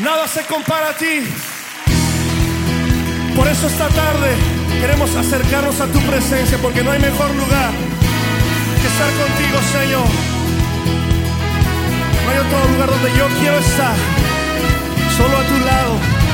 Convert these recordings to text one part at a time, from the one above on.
Nada se compara a ti. Por eso esta tarde queremos acercarnos a tu presencia porque no hay mejor lugar que estar contigo, Señor. No hay otro lugar donde yo quiero estar, solo a tu lado.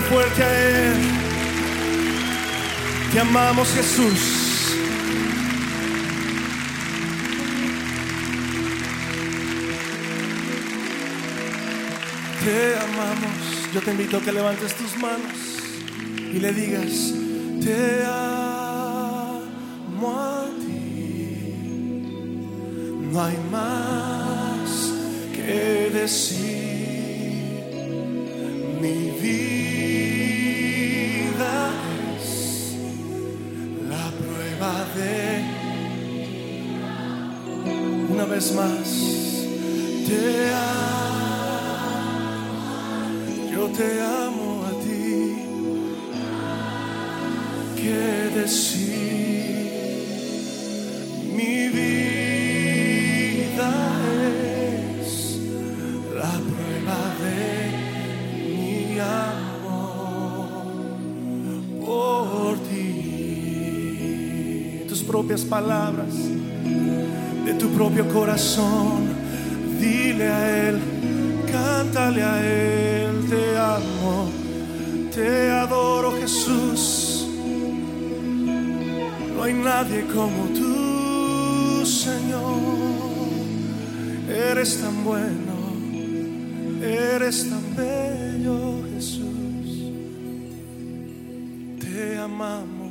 Fuerte a Él. Te amamos, Jesús. Te amamos. Yo te invito a que levantes tus manos y le digas, te amo a ti. No hay más que decir. Mi vida prueba de una vez más. Te amo, yo te amo a ti. ¿Qué decir? Tus propias palabras, de tu propio corazón. Dile a Él, cántale a Él, te amo, te adoro Jesús. hay nadie como tú, Señor. Eres tan bueno, eres tan bello, Jesús. Te amamos,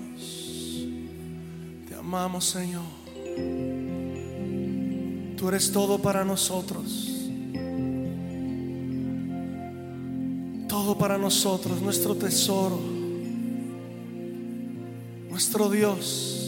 amamos, Señor. Tú eres todo para nosotros. Todo para nosotros, nuestro tesoro, nuestro Dios.